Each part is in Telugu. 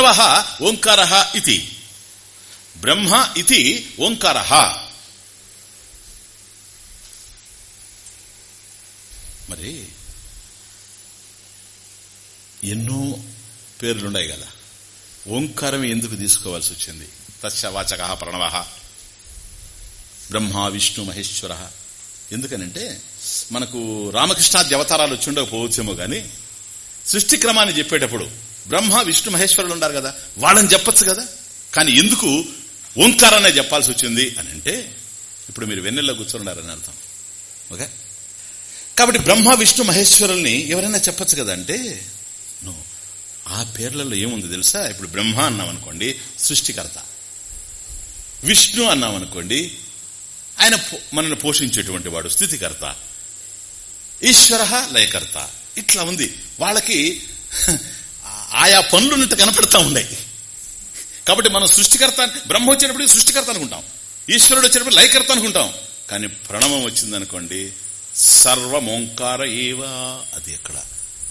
ప్రణవ ఓంకార ఇది బ్రహ్మ ఇది ఓంకార మరి ఎన్నో పేర్లున్నాయి కదా. ఓంకారం ఎందుకు తీసుకోవాల్సి వచ్చింది? తచ్చవాచక ప్రణవ। బ్రహ్మ విష్ణు మహేశ్వర। ఎందుకనంటే మనకు రామకృష్ణాది అవతారాలు వచ్చిండకపోవచ్చేమో గాని సృష్టి క్రమాన్ని చెప్పేటప్పుడు బ్రహ్మ విష్ణు మహేశ్వరులు ఉన్నారు కదా. వాళ్ళని చెప్పచ్చు కదా. కానీ ఎందుకు ఓంకారనే చెప్పాల్సి వచ్చింది అని అంటే ఇప్పుడు మీరు వెన్నెల్లో కూర్చోన్నారని అర్థం. ఓకే? కాబట్టి బ్రహ్మ విష్ణు మహేశ్వరుల్ని ఎవరైనా చెప్పచ్చు కదా అంటే నో ఆ పేర్లలో ఏముంది తెలుసా? ఇప్పుడు బ్రహ్మ అన్నాం అనుకోండి సృష్టికర్త. విష్ణు అన్నాం అనుకోండి ఆయన మనల్ని పోషించేటువంటి వాడు స్థితికర్త. ఈశ్వర లయకర్త. ఇట్లా ఉంది. వాళ్ళకి ఆయా పనులున్నట్టు కనపడతా ఉన్నాయి. కాబట్టి మనం సృష్టికర్త బ్రహ్మ వచ్చినప్పుడు సృష్టికర్త అనుకుంటాం. ఈశ్వరుడు వచ్చేటప్పుడు లయకర్త అనుకుంటాం. కానీ ప్రణవం వచ్చిందనుకోండి సర్వమోంకార ఏవా అది ఎక్కడ?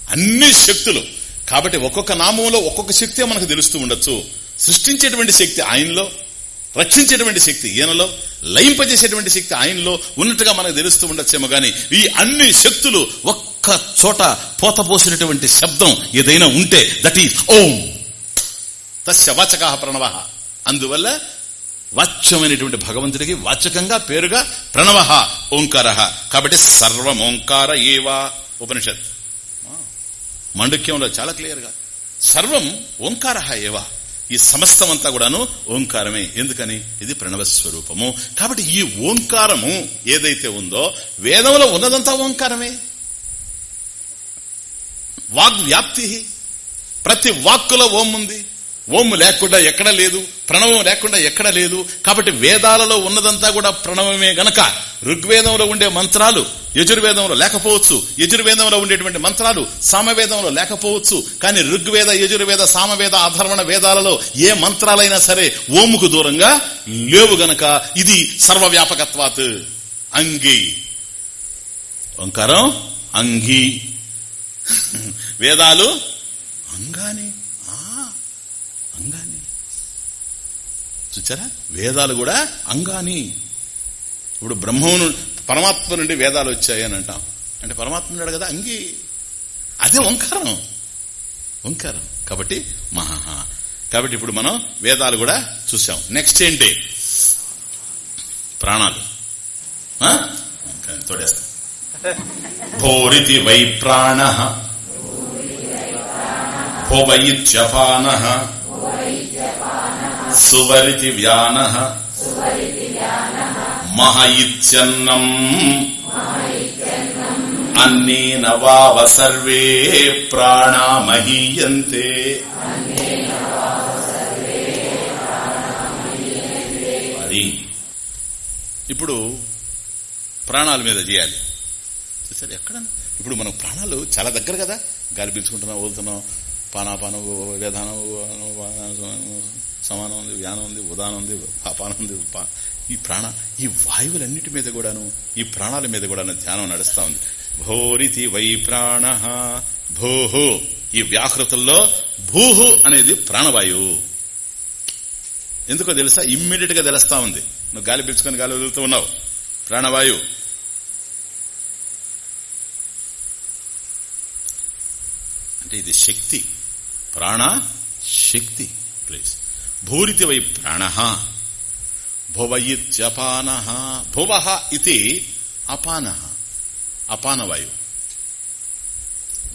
అన్ని శక్తులు. కాబట్టి ఒక్కొక్క నామంలో ఒక్కొక్క శక్తి మనకు తెలుస్తూ ఉండొచ్చు. సృష్టించేటువంటి శక్తి ఆయనలో రక్షించేటువంటి శక్తి ఈయనలో లయింపజేసేటువంటి శక్తి ఆయనలో ఉన్నట్టుగా మనకు తెలుస్తూ ఉండొచ్చేమో గాని ఈ అన్ని శక్తులు ఒక్క చోట పోసినటువంటి శబ్దం ఏదైనా ఉంటే దట్ ఈస్ ఓం. తస్య ప్రణవ. అందువల్ల వాచ్యమైనటువంటి భగవంతుడికి వాచకంగా పేరుగా ప్రణవ ఓంకార. కాబట్టి సర్వమోంకార ఏవా ఉపనిషత్. మండుక్యంలో చాలా క్లియర్గా సర్వం ఓంకార ఏవా. ఈ సమస్తం అంతా కూడాను ఓంకారమే. ఎందుకని? ఇది ప్రణవ స్వరూపము. కాబట్టి ఈ ఓంకారము ఏదైతే ఉందో వేదంలో ఉన్నదంతా ఓంకారమే. వాగ్వ్యాప్తి. ప్రతి వాక్కులో ఓం ఉంది ఓం లేకుండా ఎక్కడ లేదు ప్రణవం లేకుండా ఎక్కడ లేదు. కాబట్టి వేదాలలో ఉన్నదంతా కూడా ప్రణవమే గనక. ఋగ్వేదంలో ఉండే మంత్రాలు యజుర్వేదంలో లేకపోవచ్చు. యజుర్వేదంలో ఉండేటువంటి మంత్రాలు సామవేదంలో లేకపోవచ్చు. కానీ ఋగ్వేద యజుర్వేద సామవేద అధర్వణ వేదాలలో ఏ మంత్రాలైనా సరే ఓముకు దూరంగా లేవు గనక. ఇది సర్వవ్యాపకత్వాత్. అంగి. ఓంకారం అంగి. వేదాలు? అంగాని. అంగాని. చూచారా? వేదాలు కూడా అంగాని. ఇప్పుడు బ్రహ్మను పరమాత్మ నుండి వేదాలు వచ్చాయి అని అంటాం. అంటే పరమాత్మ ఉన్నాడు కదా అంగి. అదే ఓంకారం. ఓంకారం. కాబట్టి మహా. కాబట్టి ఇప్పుడు మనం వేదాలు కూడా చూసాం నెక్స్ట్ ఏంటి? ప్రాణాలు. తోడేస్తాం. భోరితి వై ప్రాణ భోవయిత్యపాన సువరితి వ్యాన మహ ఇత్యన్నం అన్నేన వావ సర్వే ప్రాణా అది ఇప్పుడు ప్రాణాల మీద చేయాలి. చేశారు ఎక్కడ ఇప్పుడు మనం ప్రాణాలు చాలా దగ్గర కదా. గాలి పీల్చుకుంటున్నాం వదులుతున్నాం. పానాపానం వేదానం సమానం ఉంది వ్యానం ఉంది ఉదానం ఉంది పాపానం ఉంది ఈ ప్రాణ ఈ వాయువులన్నిటి మీద కూడాను ఈ ప్రాణాల మీద కూడాను ధ్యానం నడుస్తా ఉంది. భోరితి వై ప్రాణ భూహు. ఈ వ్యాకృతుల్లో భూహు అనేది ప్రాణవాయువు. ఎందుకో తెలుసా? ఇమ్మీడియట్గా తెలుస్తా ఉంది. నువ్వు గాలి పీల్చుకొని గాలి వదులుతూ ఉన్నావు. ప్రాణవాయువు. అంటే ఇది శక్తి. ప్రాణ శక్తి. ప్లీజ్ భూరితి వై ప్రాణ. భువ ఇత్యపాన భువ ఇది అపాన. అపానవాయు.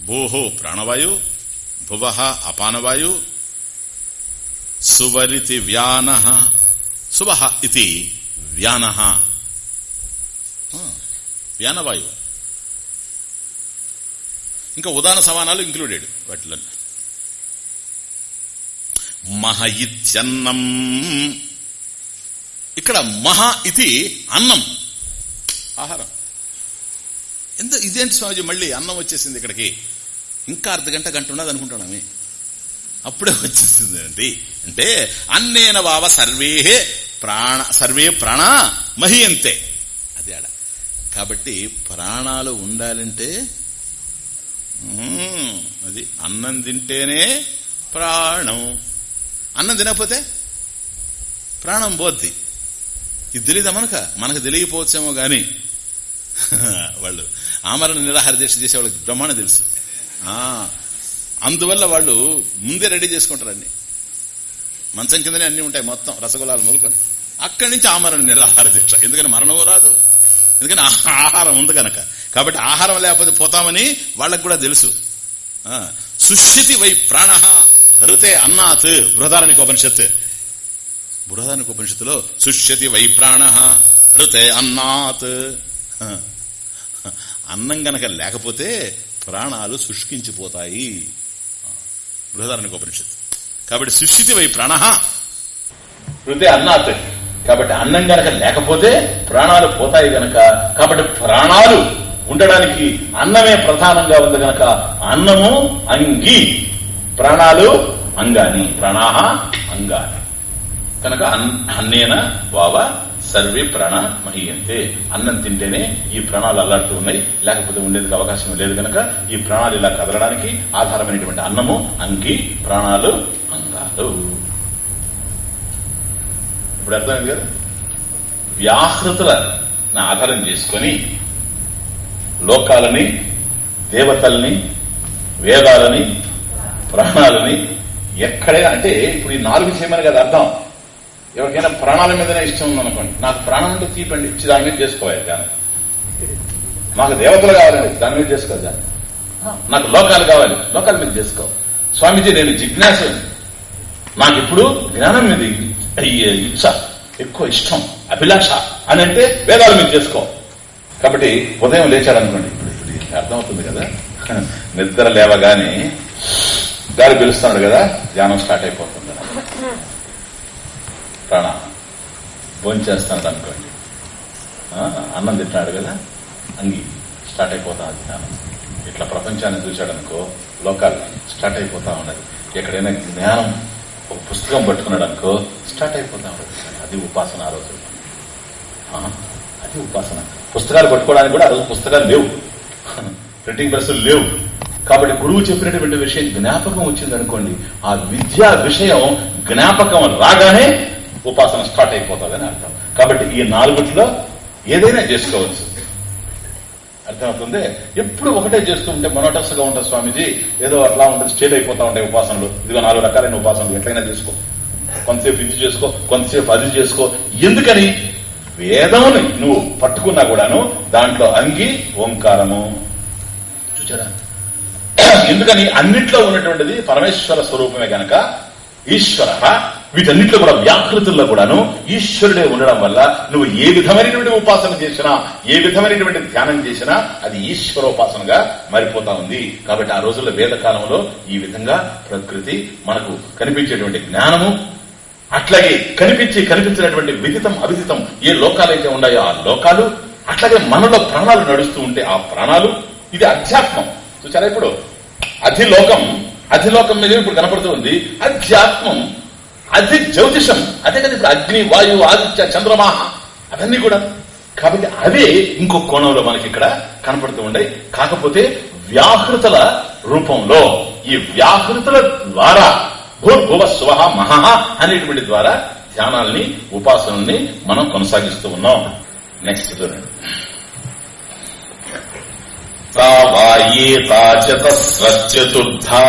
భూహో ప్రాణవాయు. భువ అపానవాయు. సువరితి వ్యాన. శువ ఇది వ్యాన. వ్యానవాయు. ఇంకా ఉదాహరణ సమానాలు ఇంక్లూడెడ్ వాటిలో. మహ ఇత్యన్నం. ఇక్కడ మహ ఇది అన్నం. ఆహారం. ఎంత ఇదేంటి స్వామిజీ మళ్ళీ అన్నం వచ్చేసింది ఇక్కడికి? ఇంకా అర్ధ గంట గంట ఉన్నది అనుకుంటున్నామే అప్పుడే వచ్చేసింది అండి అంటే అన్నేన వావ సర్వే ప్రాణ సర్వే ప్రాణ మహియంతే. అది ఆడ. కాబట్టి ప్రాణాలు ఉండాలంటే అది అన్నం తింటేనే ప్రాణం. అన్నం తినకపోతే ప్రాణం పోద్ది. ఇది తెలియదా మనక? మనకు తెలియకపోవచ్చేమో గాని. వాళ్ళు ఆమరణ నిరాహార దీక్ష చేసే వాళ్ళకి బ్రహ్మాండం తెలుసు. ఆ అందువల్ల వాళ్ళు ముందే రెడీ చేసుకుంటారు అన్ని. మంచం కిందనే అన్ని ఉంటాయి మొత్తం రసగుల్లాలు మొదలుకొని. అక్కడి నుంచి ఆమరణ నిరాహార దీక్ష. ఎందుకని మరణం రాదు? ఎందుకని ఆహారం ఉంది కనుక. కాబట్టి ఆహారం లేకపోతే పోతామని వాళ్ళకు కూడా తెలుసు. సుశితి వై ప్రాణ రుతే అన్నాత్. బృహదారానికి ఉపనిషత్. బృహదారానికి ఉపనిషత్తులో సుష్యతి వై ప్రాణ రుతే అన్నాత్. అన్నం గనక లేకపోతే ప్రాణాలు శుష్కించిపోతాయి. బృహదారానికి ఉపనిషత్తు. కాబట్టి సుశితి వై ప్రాణ రుతే అన్నాత్. కాబట్టి అన్నం గనక లేకపోతే ప్రాణాలు పోతాయి గనక. కాబట్టి ప్రాణాలు ఉండడానికి అన్నమే ప్రధానంగా ఉంది గనక అన్నము అంగి. ప్రాణాలు అంగాని. ప్రాణాహ అంగాని. కనుక అన్నేన వావ సర్వే ప్రాణ మహీయంతే. అన్నం తింటేనే ఈ ప్రాణాలు అల్లాడుతూ ఉన్నాయి. లేకపోతే ఉండేందుకు అవకాశం లేదు కనుక ఈ ప్రాణాలు ఇలా కదలడానికి ఆధారమైనటువంటి అన్నము అంగి ప్రాణాలు అంగాలు. ఇప్పుడు అర్థమైంది కదా? వ్యాహృతుల ఆధారం చేసుకొని లోకాలని దేవతల్ని వేదాలని ప్రాణాలని ఎక్కడైనా అంటే ఇప్పుడు ఈ నాలుగు చేయమని కదా అర్థం ఎవరికైనా ప్రాణాల మీదనే ఇష్టం ఉందనుకోండి నాకు ప్రాణం అంటే తీపండి ఇచ్చి దాని మీద చేసుకోవాలి దాన్ని నాకు దేవతలు కావాలండి దాని మీద చేసుకోవాలి దాన్ని నాకు లోకాలు కావాలి లోకాల మీద చేసుకో స్వామీజీ నేను జిజ్ఞాస నాకు ఇప్పుడు జ్ఞానం మీద ఇచ్చ ఎక్కువ ఇష్టం అభిలాష అని అంటే వేదాల మీద చేసుకో కాబట్టి ఉదయం లేచాడనుకోండి ఇప్పుడు ఇప్పుడు అర్థమవుతుంది కదా? నిద్ర లేవగానే గాలి పిలుస్తున్నాడు కదా ధ్యానం స్టార్ట్ అయిపోతుంది. ప్రాణ. భోంచేస్తాడు అనుకోండి. అన్నం తింటున్నాడు కదా అంగి స్టార్ట్ అయిపోతా ధ్యానం. ఇట్లా ప్రపంచాన్ని చూశాడనుకో లోకాలు స్టార్ట్ అయిపోతా ఉన్నది. ఎక్కడైనా జ్ఞానం ఒక పుస్తకం పట్టుకున్నాడు అనుకో స్టార్ట్ అయిపోతా ఉన్నది. అది ఉపాసన ఆ రోజు. అది ఉపాసన. పుస్తకాలు పట్టుకోవడానికి కూడా ఆ రోజు పుస్తకాలు లేవు. ప్రింటింగ్ ప్రెస్లు లేవు. కాబట్టి గురువు చెప్పినటువంటి విషయం జ్ఞాపకం వచ్చింది అనుకోండి ఆ విద్యా విషయం జ్ఞాపకం రాగానే ఉపాసన స్టార్ట్ అయిపోతుందని అర్థం. కాబట్టి ఈ నాలుగుట్లో ఏదైనా చేసుకోవచ్చు. అర్థమవుతుంది? ఎప్పుడు ఒకటే చేస్తూ ఉంటే మొనోటస్గా ఉంటుంది స్వామీజీ. ఏదో అట్లా ఉంటుంది స్టేట్ అయిపోతా ఉంటాయి ఉపాసనలు. ఇదిగో నాలుగు రకాలైన ఉపాసనలు. ఎట్లయినా చేసుకో. కొంతసేపు ఇది చేసుకో కొంతసేపు అది చేసుకో. ఎందుకని? వేదముని నువ్వు పట్టుకున్నా కూడాను దాంట్లో అంగి ఓంకారము. చూచారా? ఎందుకని అన్నిట్లో ఉన్నటువంటిది పరమేశ్వర స్వరూపమే గనక ఈశ్వర. వీటన్నిట్లో కూడా వ్యాకృతుల్లో కూడాను ఈశ్వరుడే ఉండడం వల్ల నువ్వు ఏ విధమైనటువంటి ఉపాసన చేసినా ఏ విధమైనటువంటి ధ్యానం చేసినా అది ఈశ్వరోపాసనగా మారిపోతా ఉంది. కాబట్టి ఆ రోజుల్లో వేదకాలంలో ఈ విధంగా ప్రకృతి మనకు కనిపించేటువంటి జ్ఞానము అట్లాగే కనిపించి కనిపించినటువంటి విదితం అభిదితం ఏ లోకాలైతే ఉన్నాయో ఆ లోకాలు అట్లాగే మనలో ప్రాణాలు నడుస్తూ ఉంటే ఆ ప్రాణాలు ఇది అధ్యాత్మం. చూసారా ఇప్పుడు? అధిలోకం అధిలోకం మీద ఇప్పుడు కనపడుతూ ఉంది. అధ్యాత్మం అతి జ్యోతిషం. అదే కదా ఇప్పుడు అగ్ని వాయువు ఆదిత్య చంద్రమాహ అవన్నీ కూడా. కాబట్టి అవే ఇంకో కోణంలో మనకి ఇక్కడ కనపడుతూ ఉండే కాకపోతే వ్యాహృతల రూపంలో ఈ వ్యాహృతుల ద్వారా భూర్భువ స్వహ మహా అనేటువంటి ద్వారా ధ్యానాల్ని ఉపాసనల్ని మనం కొనసాగిస్తూ ఉన్నాం. నెక్స్ట్ చూడండి. చతస్రచతుర్థా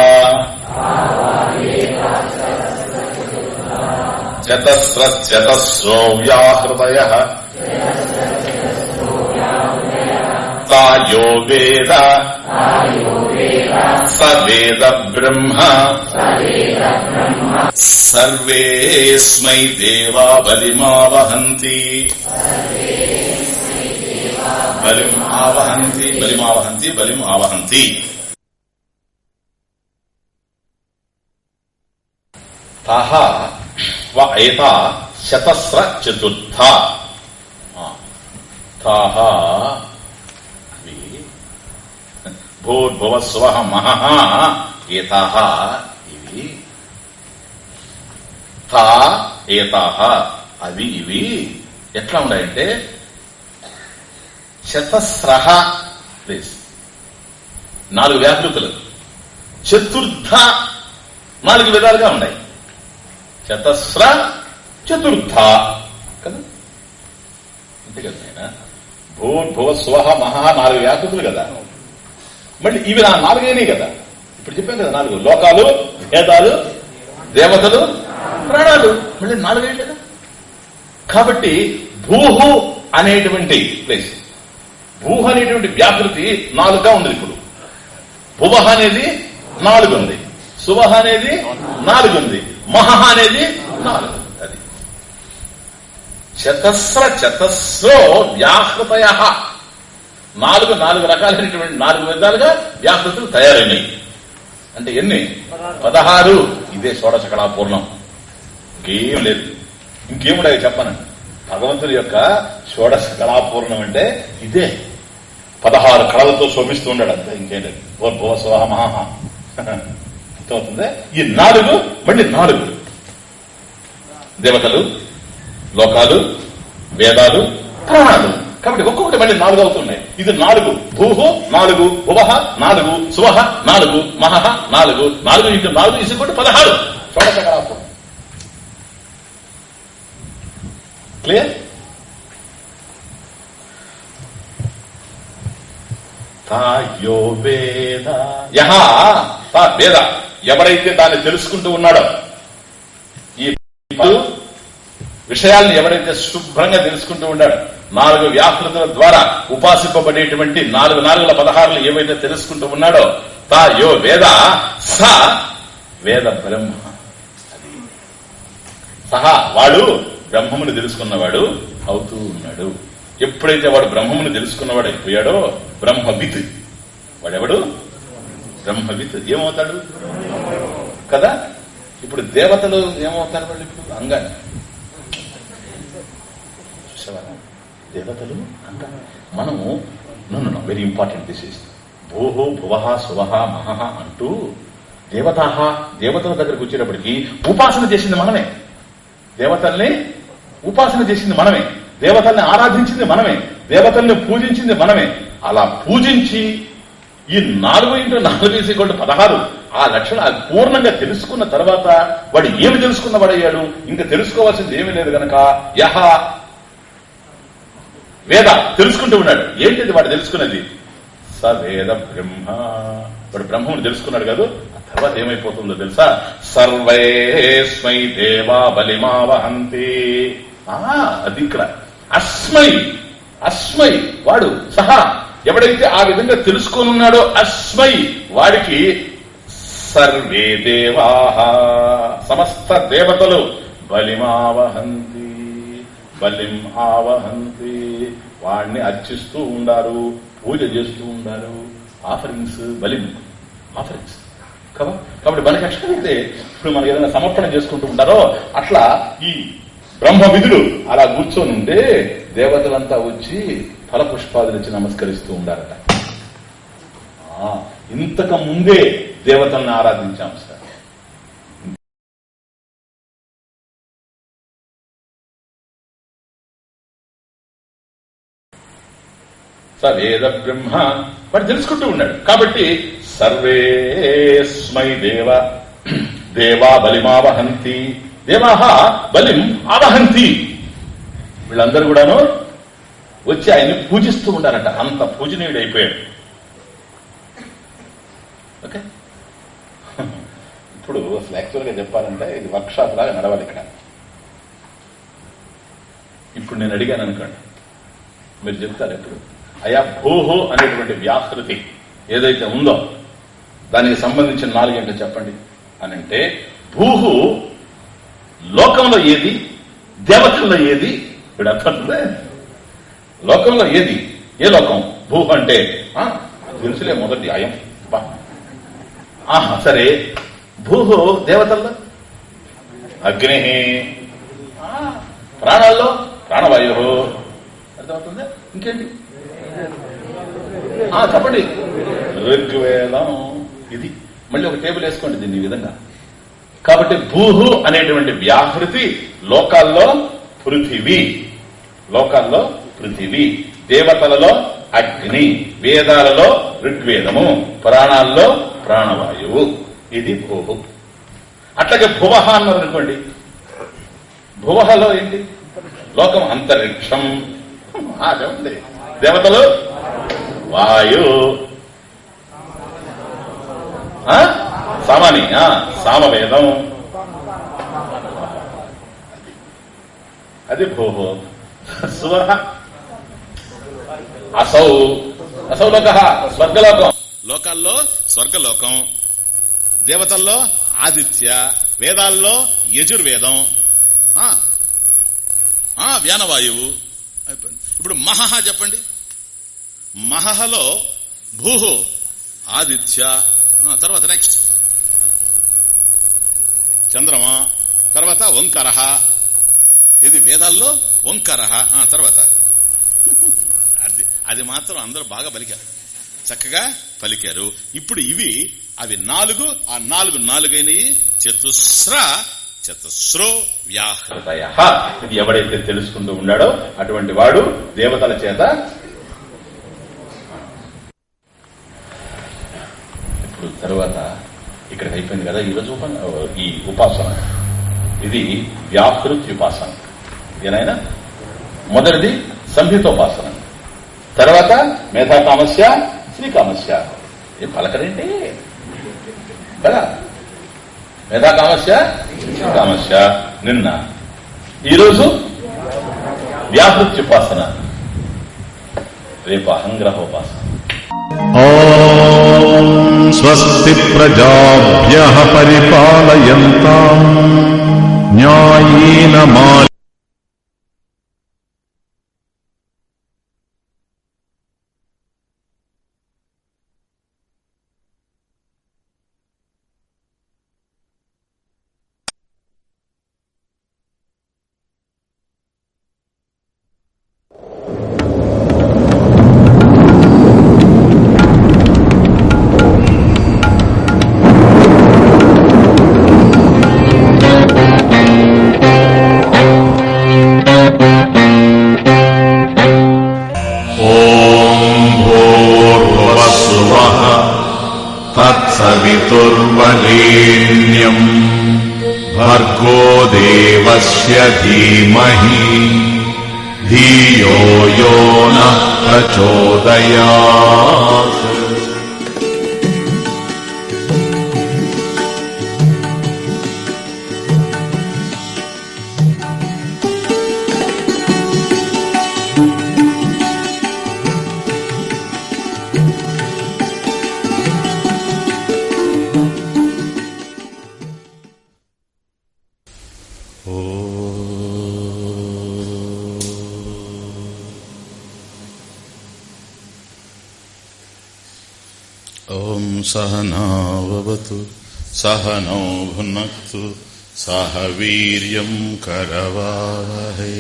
చతస్రచతస్రో వ్యాహృతయ తాయో వేద. సవేద బ్రహ్మ సర్వేస్మై దేవా బలిమావహంతి బలిం ఆవహంతి బలిమావహంతి. బలిం ఆవహంతి తాహ ఏత శతస్ర చతుర్థ. తాహ భూర్భువ స్వ మహ ఇవి. తా ఏతాహ అవి ఇవి. ఎట్లా ఉన్నాయంటే శతస్రహ ప్లీజ్ నాలుగు వ్యాకృతులు. చతుర్థ నాలుగు విధాలుగా ఉన్నాయి. చతస్ర చతుర్థ. కదా? అంతే కదా ఆయన భువ స్వహ మహా నాలుగు వ్యాకృతులు కదా. మళ్ళీ ఇవి నా నాలుగైనాయి కదా. ఇప్పుడు చెప్పాను కదా నాలుగు. లోకాలు భేదాలు దేవతలు ప్రాణాలు. మళ్ళీ నాలుగైంది కదా. కాబట్టి భూహు అనేటువంటి ప్లేస్ భూహ అనేటువంటి వ్యాకృతి నాలుగుగా ఉంది ఇప్పుడు. భువహ అనేది నాలుగు ఉంది సువహ అనేది నాలుగు ఉంది మహహ అనేది నాలుగు అది. చతస్ర చతస్రో వ్యాహృతయ నాలుగు నాలుగు రకాలైనటువంటి నాలుగు విధాలుగా వ్యాకృతులు తయారైనవి అంటే ఎన్ని? పదహారు. ఇదే షోడశ కళాపూర్ణం ఇంకేం లేదు. ఇంకేముండదు చెప్పనండి భగవంతుడి యొక్క షోడశ కళాపూర్ణం అంటే ఇదే. పదహారు కళలతో శోభిస్తూ ఉండడు అంతే ఇంకేం లేదు. భూర్భువ స్వహ అర్థమవుతుంది? ఈ నాలుగు మళ్ళీ నాలుగు. దేవతలు లోకాలు వేదాలు ప్రాణాలు. కాబట్టి ఒక్కొక్కటి మళ్ళీ నాలుగు అవుతున్నాయి. ఇది నాలుగు. భూహు నాలుగు. భువహ నాలుగు. సువహ నాలుగు. మహహ నాలుగు. నాలుగు ఇంటూ నాలుగు ఇసి పదహారు. క్లియర్ తాయో వేద. యహ! తా వేద. ఎవరైతే దాన్ని తెలుసుకుంటూ ఉన్నాడో ఈ విషయాల్ని ఎవరైతే శుభ్రంగా తెలుసుకుంటూ ఉన్నాడో నాలుగు వ్యాకృతుల ద్వారా ఉపాసింపబడేటువంటి నాలుగు నాలుగుల పదహారులు ఏవైతే తెలుసుకుంటూ ఉన్నాడో తా యో వేద స వేద బ్రహ్మ. అది. సహా వాడు బ్రహ్మముని తెలుసుకున్నవాడు అవుతూ ఉన్నాడు. ఎప్పుడైతే వాడు బ్రహ్మముని తెలుసుకున్నవాడు అయిపోయాడో బ్రహ్మవిత్. వాడెవడు? బ్రహ్మవిత్. ఏమవుతాడు? కదా? ఇప్పుడు దేవతలు ఏమవుతారు వాళ్ళు ఇప్పుడు? అంగాన్ని చూసేవారా దేవతలు అంటారు. మనము నన్ను వెరీ ఇంపార్టెంట్ దిస్ ఇస్ భూహో భువహ శువహ మహహ అంటూ దేవతాహ దేవతల దగ్గరకు వచ్చేటప్పటికి ఉపాసన చేసింది మనమే. దేవతల్ని ఉపాసన చేసింది మనమే. దేవతల్ని ఆరాధించింది మనమే. దేవతల్ని పూజించింది మనమే. అలా పూజించి ఈ నాలుగు ఇంటూ నాలుగు వేసి పదహారు. ఆ లక్షణ పూర్ణంగా తెలుసుకున్న తర్వాత వాడు ఏమి తెలుసుకున్న వాడయ్యాడు ఇంకా తెలుసుకోవాల్సింది ఏమీ లేదు గనక. యహ వేద తెలుసుకుంటూ ఉన్నాడు. ఏంటిది వాడు తెలుసుకున్నది? స వేద బ్రహ్మ. వాడు బ్రహ్మను తెలుసుకున్నాడు కాదు ఆ తర్వాత ఏమైపోతుందో తెలుసా? సర్వేస్మై దేవా బలిమావహంతి. ఆ అది ఇక్కడ. అస్మై అస్మై. వాడు సహా ఎవడైతే ఆ విధంగా తెలుసుకోనున్నాడో అస్మై వాడికి సర్వే దేవా సమస్త దేవతలు బలిమావహంతి. బలిం ఆవహంతి. వాడిని అర్చిస్తూ ఉండారు పూజ చేస్తూ ఉండారు. ఆఫరింగ్స్ బలిం ఆఫరింగ్స్. కదా కాబట్టి మనకి ఎట్లయితే ఇప్పుడు మనం ఏదైనా సమర్పణ చేసుకుంటూ ఉంటారో అట్లా ఈ బ్రహ్మ విధులు అలా కూర్చొని ఉంటే దేవతలంతా వచ్చి ఫల ఇచ్చి నమస్కరిస్తూ ఉండారట. ఆ, ఇంతకు ముందే దేవతల్ని ఆరాధించాం సార్. సవేద బ్రహ్మ. వాడు తెలుసుకుంటూ ఉన్నాడు. కాబట్టి సర్వేస్మై దేవ. దేవా బలిమావహంతి. దేవాహ బలిం ఆవహంతి. వీళ్ళందరూ కూడాను వచ్చి ఆయన్ని పూజిస్తూ ఉండారట అంత పూజనీయుడు అయిపోయాడు ఓకే? ఇప్పుడు అసలు యాక్చువల్గా చెప్పాలంటే ఇది వర్క్ షాప్ లాగా నడవాలి ఇక్కడ. ఇప్పుడు నేను అడిగాను అనుకోండి. మీరు చెప్తారు ఎప్పుడు అయా భూహో అనేటువంటి వ్యాకృతి ఏదైతే ఉందో దానికి సంబంధించిన నాలుగేంటో చెప్పండి అని అంటే భూహు లోకంలో ఏది దేవతల్లో ఏది ఇప్పుడు అర్థంటే లోకంలో ఏది ఏ లోకం? భూ అంటే ఆ, తెలుసులే మొదటి అయం. ఆహా సరే. భూహు దేవతల్లో? అగ్ని. ఆ, ప్రాణాల్లో? ప్రాణవాయు అర్థమవుతుందా? ఇంకేంటి? చెప్పండి. ఋగ్వేదం ఇది. మళ్ళీ ఒక టేబుల్ వేసుకోండి దీన్ని ఈ విధంగా. కాబట్టి భూహు అనేటువంటి వ్యాహృతి లోకాల్లో పృథివీ. లోకాల్లో పృథివీ. దేవతలలో అగ్ని వేదాలలో ఋగ్వేదము పురాణాల్లో ప్రాణవాయువు. ఇది భూహు. అట్లాగే భువ అన్నారు అనుకోండి భువహలో ఏంటి? లోకం అంతరిక్షం. ఆ, దేవతలు? వాయు. ఆ? సామాని. ఆ, సామవేదం. అది భూహో. సువహ అసౌ. అసౌ లోక. స్వర్గలోకం. లోకాల్లో స్వర్గలోకం. దేవతల్లో ఆదిత్య. వేదాల్లో యజుర్వేదం. ఆ, ఆ, వ్యానవాయువు. అయిపోయింది. ఇప్పుడు మహహ చెప్పండి. మహహలో భూహు ఆదిత్య తర్వాత నెక్స్ట్ చంద్రమ తర్వాత ఓంకర ఇది వేదాల్లో ఓంకర తర్వాత. అది అది మాత్రం అందరూ బాగా పలికారు. చక్కగా పలికారు. ఇప్పుడు ఇవి అవి నాలుగు ఆ నాలుగు నాలుగైనవి చతుస్ర చతుస్రో వ్యాహృతయ. ఇది ఎవడైతే తెలుసుకుంటూ ఉన్నాడో అటువంటి వాడు దేవతల చేత ఇప్పుడు తర్వాత ఇక్కడ అయిపోయింది కదా ఈరోజు ఈ ఉపాసన. ఇది వ్యాహృతి ఉపాసన. ఏనాయనా మొదటిది సంహితోపాసన. తర్వాత మేధా కామస్య శ్రీ కామస్య పలకరేంటి కదా మేధాకామస్య సమస్య నిన్న. ఈరోజు వ్యాహృత్యుపాసన రేపు అహంగ్రహోపాసన. స్వస్తి ప్రజాభ్య పరిపాలయంతా. న్యాయేన మా देवस्य धीमहि। धियो यो नः प्रचोदयात् ఓం సహనావతు సహనౌ భునక్తు సహ వీర్యం కరవావహై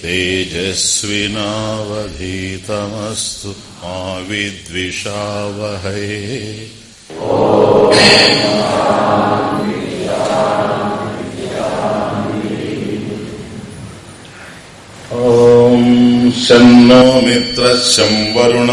తేజస్వినావధీతమస్తు మా విద్విషావహై. ఓం శన్నో మిత్రశం వరుణ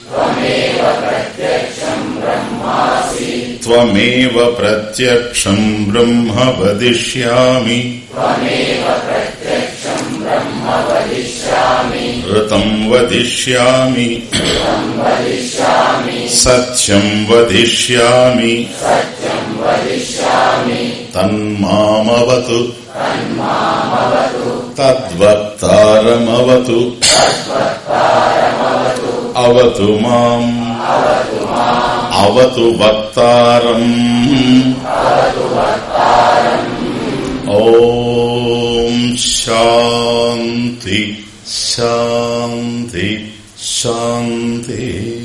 त्वमेव प्रत्यक्षम् ब्रह्म वदिष्यामि। ऋतम् वदिष्यामि। सत्यम् वदिष्यामि। तन्मामवतु। तद्वक्तारमवतु। అవతు మాం. అవతు వక్తారం. ఓం శాంతి శాంతి శాంతి.